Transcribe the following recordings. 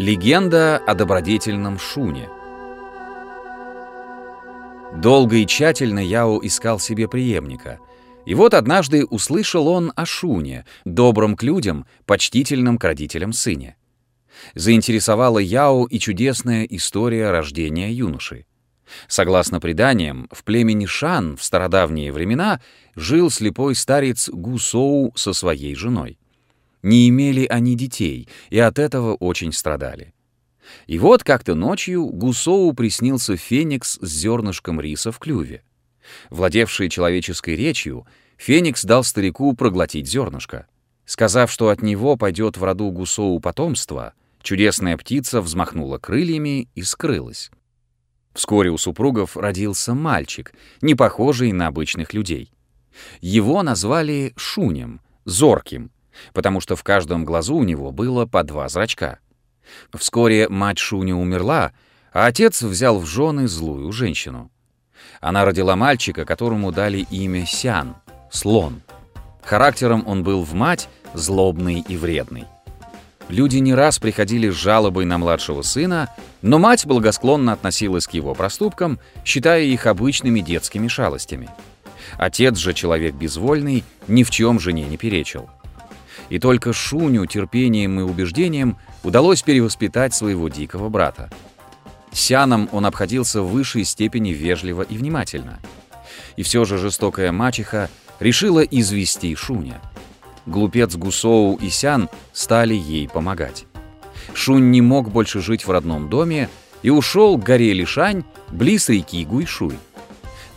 Легенда о добродетельном Шуне. Долго и тщательно Яо искал себе преемника. И вот однажды услышал он о Шуне, добром к людям, почтительном к родителям сыне. Заинтересовала Яо и чудесная история рождения юноши. Согласно преданиям, в племени Шан в стародавние времена жил слепой старец Гусоу со своей женой. Не имели они детей, и от этого очень страдали. И вот как-то ночью Гусоу приснился феникс с зернышком риса в клюве. Владевший человеческой речью, феникс дал старику проглотить зернышко. Сказав, что от него пойдет в роду Гусоу потомство, чудесная птица взмахнула крыльями и скрылась. Вскоре у супругов родился мальчик, не похожий на обычных людей. Его назвали Шунем, зорким — потому что в каждом глазу у него было по два зрачка. Вскоре мать Шуни умерла, а отец взял в жены злую женщину. Она родила мальчика, которому дали имя Сян — слон. Характером он был в мать злобный и вредный. Люди не раз приходили с жалобой на младшего сына, но мать благосклонно относилась к его проступкам, считая их обычными детскими шалостями. Отец же, человек безвольный, ни в чем жене не перечил и только Шуню терпением и убеждением удалось перевоспитать своего дикого брата. Сяном он обходился в высшей степени вежливо и внимательно. И все же жестокая мачеха решила извести Шуня. Глупец Гусоу и Сян стали ей помогать. Шунь не мог больше жить в родном доме и ушел к горе Лишань, близ реки Гуйшуй.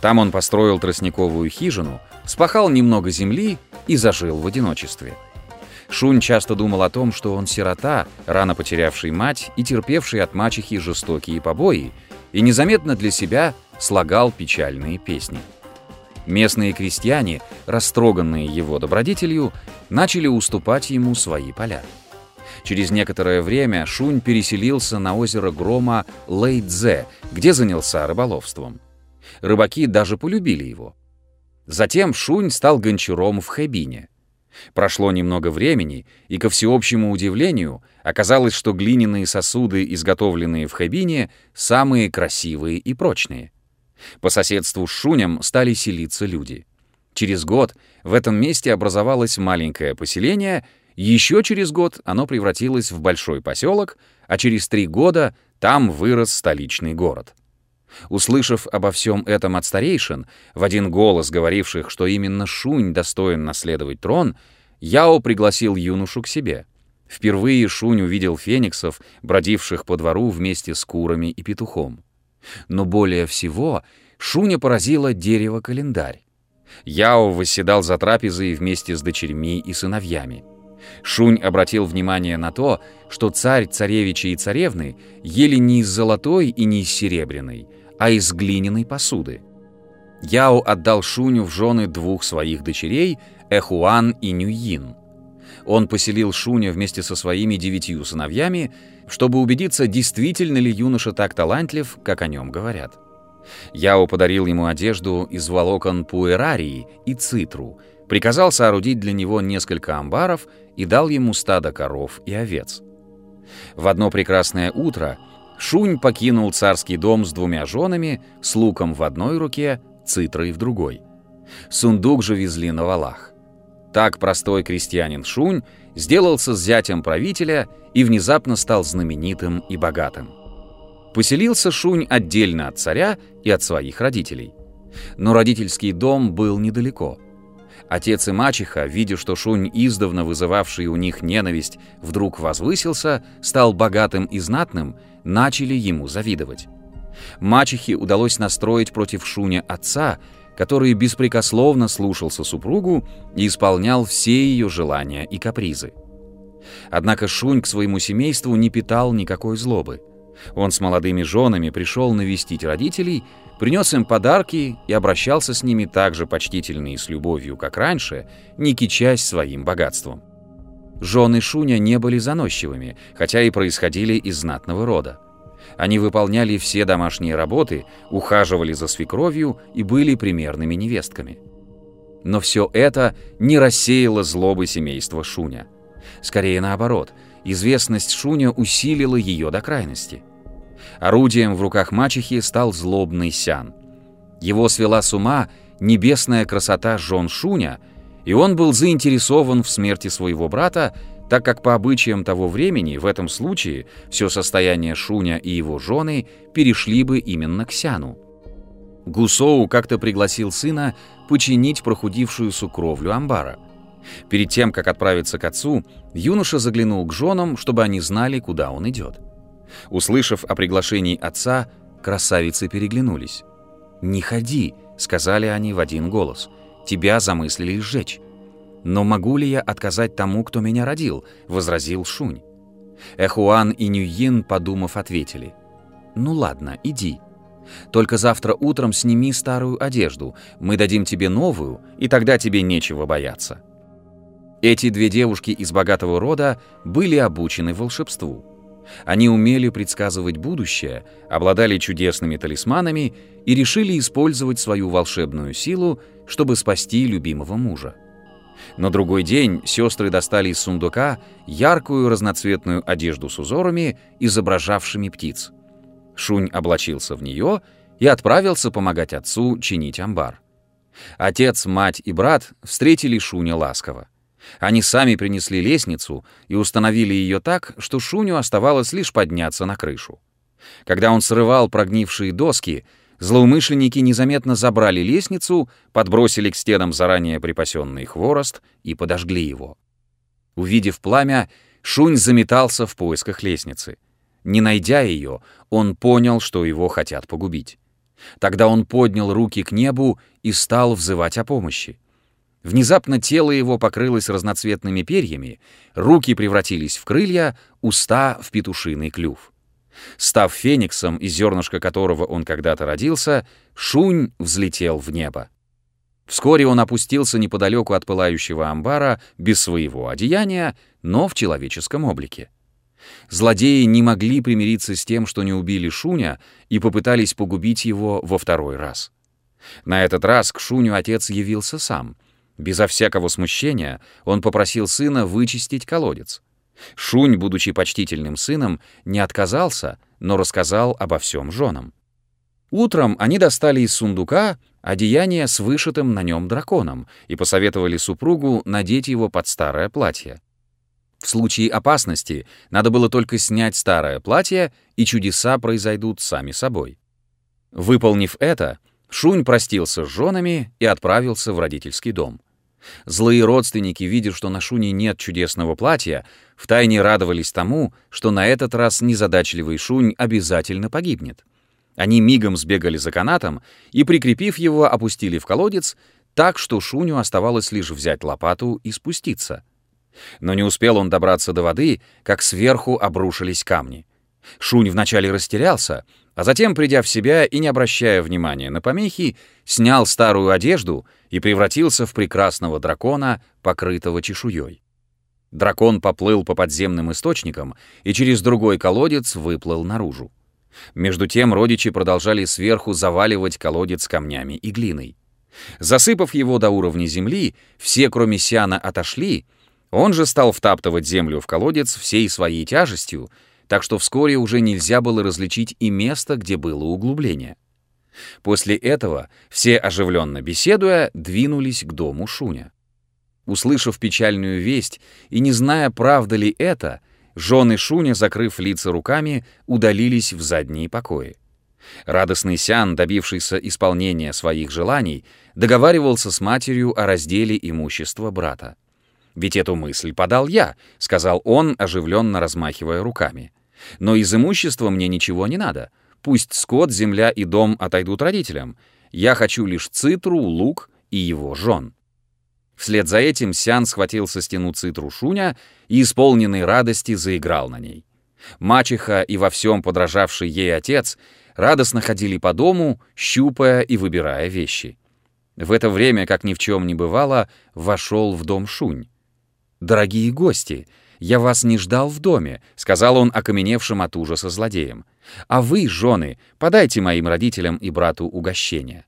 Там он построил тростниковую хижину, спахал немного земли и зажил в одиночестве. Шунь часто думал о том, что он сирота, рано потерявший мать и терпевший от мачехи жестокие побои, и незаметно для себя слагал печальные песни. Местные крестьяне, растроганные его добродетелью, начали уступать ему свои поля. Через некоторое время Шунь переселился на озеро Грома Лэйдзе, где занялся рыболовством. Рыбаки даже полюбили его. Затем Шунь стал гончаром в Хэбине — Прошло немного времени, и, ко всеобщему удивлению, оказалось, что глиняные сосуды, изготовленные в Хэбине, самые красивые и прочные. По соседству с Шунем стали селиться люди. Через год в этом месте образовалось маленькое поселение, еще через год оно превратилось в большой поселок, а через три года там вырос столичный город. Услышав обо всем этом от старейшин, в один голос говоривших, что именно Шунь достоин наследовать трон, Яо пригласил юношу к себе. Впервые Шунь увидел фениксов, бродивших по двору вместе с курами и петухом. Но более всего Шуня поразило дерево-календарь. Яо восседал за трапезой вместе с дочерьми и сыновьями. Шунь обратил внимание на то, что царь, царевичи и царевны ели не из золотой и не из серебряной, а из глиняной посуды. Яо отдал Шуню в жены двух своих дочерей, Эхуан и Нюйин. Он поселил Шуня вместе со своими девятью сыновьями, чтобы убедиться, действительно ли юноша так талантлив, как о нем говорят. Яо подарил ему одежду из волокон пуэрарии и цитру, приказал соорудить для него несколько амбаров и дал ему стадо коров и овец. В одно прекрасное утро Шунь покинул царский дом с двумя женами, с луком в одной руке, цитрой в другой. Сундук же везли на валах. Так простой крестьянин Шунь сделался зятем правителя и внезапно стал знаменитым и богатым. Поселился Шунь отдельно от царя и от своих родителей. Но родительский дом был недалеко. Отец и мачеха, видя, что Шунь, издавна вызывавший у них ненависть, вдруг возвысился, стал богатым и знатным, начали ему завидовать. Мачехе удалось настроить против Шуня отца, который беспрекословно слушался супругу и исполнял все ее желания и капризы. Однако Шунь к своему семейству не питал никакой злобы. Он с молодыми женами пришел навестить родителей, принес им подарки и обращался с ними так же почтительно и с любовью, как раньше, не кичась своим богатством. Жены Шуня не были заносчивыми, хотя и происходили из знатного рода. Они выполняли все домашние работы, ухаживали за свекровью и были примерными невестками. Но все это не рассеяло злобы семейства Шуня. Скорее наоборот, известность Шуня усилила ее до крайности. Орудием в руках мачехи стал злобный Сян. Его свела с ума небесная красота жен Шуня, и он был заинтересован в смерти своего брата, так как по обычаям того времени в этом случае все состояние Шуня и его жены перешли бы именно к Сяну. Гусоу как-то пригласил сына починить прохудившуюся кровлю амбара. Перед тем, как отправиться к отцу, юноша заглянул к женам, чтобы они знали, куда он идет. Услышав о приглашении отца, красавицы переглянулись. «Не ходи», — сказали они в один голос. «Тебя замыслили сжечь». «Но могу ли я отказать тому, кто меня родил?» — возразил Шунь. Эхуан и Нюйин, подумав, ответили. «Ну ладно, иди. Только завтра утром сними старую одежду, мы дадим тебе новую, и тогда тебе нечего бояться». Эти две девушки из богатого рода были обучены волшебству. Они умели предсказывать будущее, обладали чудесными талисманами и решили использовать свою волшебную силу, чтобы спасти любимого мужа. На другой день сестры достали из сундука яркую разноцветную одежду с узорами, изображавшими птиц. Шунь облачился в нее и отправился помогать отцу чинить амбар. Отец, мать и брат встретили Шуня ласково. Они сами принесли лестницу и установили ее так, что Шуню оставалось лишь подняться на крышу. Когда он срывал прогнившие доски, злоумышленники незаметно забрали лестницу, подбросили к стенам заранее припасенный хворост и подожгли его. Увидев пламя, Шунь заметался в поисках лестницы. Не найдя ее, он понял, что его хотят погубить. Тогда он поднял руки к небу и стал взывать о помощи. Внезапно тело его покрылось разноцветными перьями, руки превратились в крылья, уста — в петушиный клюв. Став фениксом, из зернышка которого он когда-то родился, Шунь взлетел в небо. Вскоре он опустился неподалеку от пылающего амбара без своего одеяния, но в человеческом облике. Злодеи не могли примириться с тем, что не убили Шуня, и попытались погубить его во второй раз. На этот раз к Шуню отец явился сам — Безо всякого смущения он попросил сына вычистить колодец. Шунь, будучи почтительным сыном, не отказался, но рассказал обо всем женам. Утром они достали из сундука одеяние с вышитым на нем драконом и посоветовали супругу надеть его под старое платье. В случае опасности надо было только снять старое платье, и чудеса произойдут сами собой. Выполнив это, Шунь простился с женами и отправился в родительский дом. Злые родственники, видя, что на Шуне нет чудесного платья, втайне радовались тому, что на этот раз незадачливый Шунь обязательно погибнет. Они мигом сбегали за канатом и, прикрепив его, опустили в колодец, так что Шуню оставалось лишь взять лопату и спуститься. Но не успел он добраться до воды, как сверху обрушились камни. Шунь вначале растерялся, а затем, придя в себя и не обращая внимания на помехи, снял старую одежду и превратился в прекрасного дракона, покрытого чешуей. Дракон поплыл по подземным источникам и через другой колодец выплыл наружу. Между тем родичи продолжали сверху заваливать колодец камнями и глиной. Засыпав его до уровня земли, все, кроме Сиана, отошли, он же стал втаптывать землю в колодец всей своей тяжестью, так что вскоре уже нельзя было различить и место, где было углубление. После этого все, оживленно беседуя, двинулись к дому Шуня. Услышав печальную весть и не зная, правда ли это, жены Шуня, закрыв лица руками, удалились в задние покои. Радостный Сян, добившийся исполнения своих желаний, договаривался с матерью о разделе имущества брата. «Ведь эту мысль подал я», — сказал он, оживленно размахивая руками. «Но из имущества мне ничего не надо. Пусть скот, земля и дом отойдут родителям. Я хочу лишь цитру, лук и его жен». Вслед за этим Сян схватил со стену цитру Шуня и, исполненный радости, заиграл на ней. Мачеха и во всем подражавший ей отец радостно ходили по дому, щупая и выбирая вещи. В это время, как ни в чем не бывало, вошел в дом Шунь. «Дорогие гости, я вас не ждал в доме», — сказал он окаменевшим от ужаса злодеям. «А вы, жены, подайте моим родителям и брату угощение».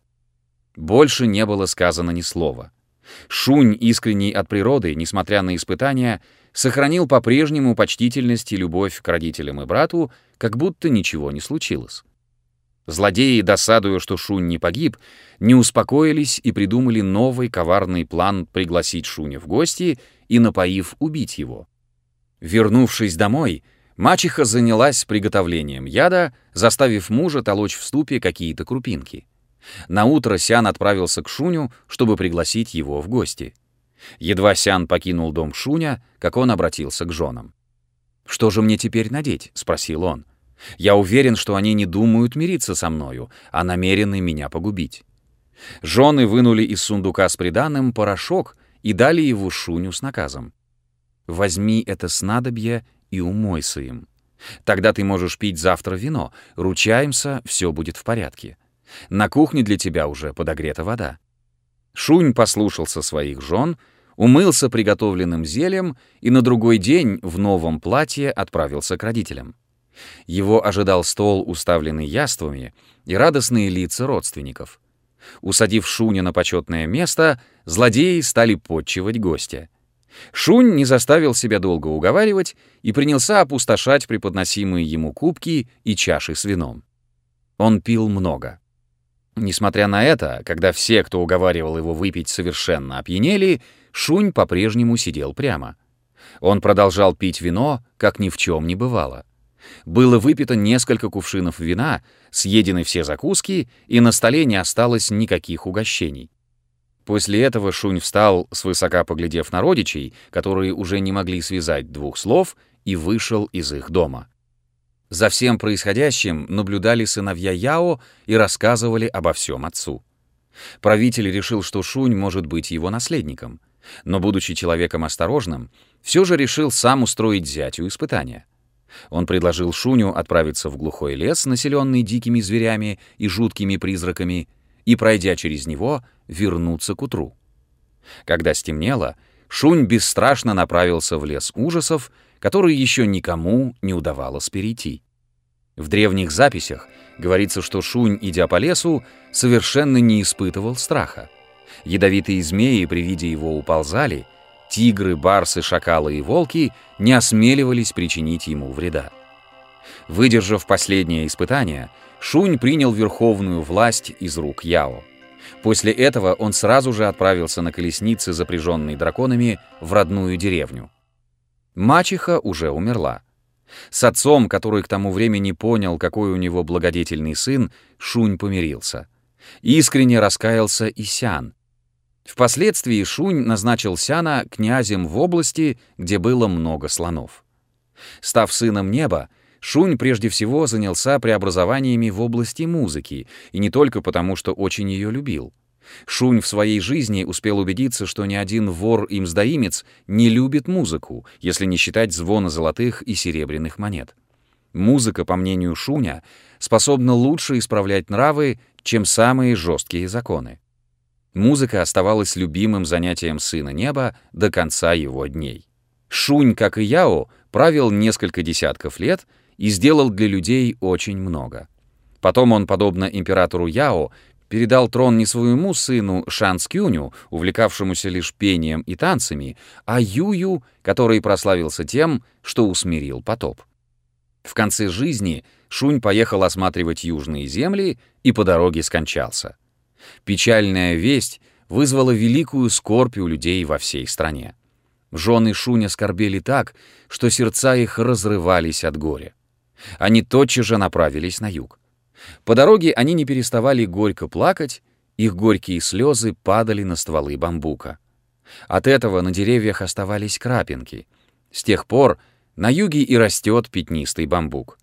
Больше не было сказано ни слова. Шунь, искренний от природы, несмотря на испытания, сохранил по-прежнему почтительность и любовь к родителям и брату, как будто ничего не случилось. Злодеи, досадуя, что Шунь не погиб, не успокоились и придумали новый коварный план пригласить Шуня в гости и, напоив, убить его. Вернувшись домой, мачеха занялась приготовлением яда, заставив мужа толочь в ступе какие-то крупинки. Наутро Сян отправился к Шуню, чтобы пригласить его в гости. Едва Сян покинул дом Шуня, как он обратился к женам. «Что же мне теперь надеть?» — спросил он. Я уверен, что они не думают мириться со мною, а намерены меня погубить. Жены вынули из сундука с приданым порошок и дали его Шуню с наказом. «Возьми это снадобье и умойся им. Тогда ты можешь пить завтра вино. Ручаемся, все будет в порядке. На кухне для тебя уже подогрета вода». Шунь послушался своих жен, умылся приготовленным зельем и на другой день в новом платье отправился к родителям. Его ожидал стол, уставленный яствами, и радостные лица родственников. Усадив Шуня на почетное место, злодеи стали подчивать гостя. Шунь не заставил себя долго уговаривать и принялся опустошать преподносимые ему кубки и чаши с вином. Он пил много. Несмотря на это, когда все, кто уговаривал его выпить, совершенно опьянели, Шунь по-прежнему сидел прямо. Он продолжал пить вино, как ни в чем не бывало. Было выпито несколько кувшинов вина, съедены все закуски, и на столе не осталось никаких угощений. После этого Шунь встал, свысока поглядев на родичей, которые уже не могли связать двух слов, и вышел из их дома. За всем происходящим наблюдали сыновья Яо и рассказывали обо всем отцу. Правитель решил, что Шунь может быть его наследником, но, будучи человеком осторожным, все же решил сам устроить зятю испытания — он предложил Шуню отправиться в глухой лес, населенный дикими зверями и жуткими призраками, и, пройдя через него, вернуться к утру. Когда стемнело, Шунь бесстрашно направился в лес ужасов, который еще никому не удавалось перейти. В древних записях говорится, что Шунь, идя по лесу, совершенно не испытывал страха. Ядовитые змеи при виде его уползали — Тигры, барсы, шакалы и волки не осмеливались причинить ему вреда. Выдержав последнее испытание, Шунь принял верховную власть из рук Яо. После этого он сразу же отправился на колеснице, запряженной драконами, в родную деревню. Мачеха уже умерла. С отцом, который к тому времени понял, какой у него благодетельный сын, Шунь помирился. Искренне раскаялся и Сян, Впоследствии Шунь назначил Сяна князем в области, где было много слонов. Став сыном неба, Шунь прежде всего занялся преобразованиями в области музыки, и не только потому, что очень ее любил. Шунь в своей жизни успел убедиться, что ни один вор и мздоимец не любит музыку, если не считать звона золотых и серебряных монет. Музыка, по мнению Шуня, способна лучше исправлять нравы, чем самые жесткие законы. Музыка оставалась любимым занятием сына неба до конца его дней. Шунь, как и Яо, правил несколько десятков лет и сделал для людей очень много. Потом он, подобно императору Яо, передал трон не своему сыну Шан Скюню, увлекавшемуся лишь пением и танцами, а Юю, который прославился тем, что усмирил потоп. В конце жизни Шунь поехал осматривать южные земли и по дороге скончался. Печальная весть вызвала великую скорбь у людей во всей стране. Жены Шуня скорбели так, что сердца их разрывались от горя. Они тотчас же направились на юг. По дороге они не переставали горько плакать, их горькие слезы падали на стволы бамбука. От этого на деревьях оставались крапинки. С тех пор на юге и растет пятнистый бамбук.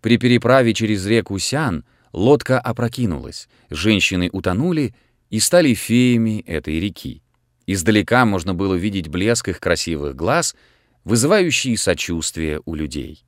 При переправе через реку Сян лодка опрокинулась, женщины утонули и стали феями этой реки. Издалека можно было видеть блеск их красивых глаз, вызывающий сочувствие у людей.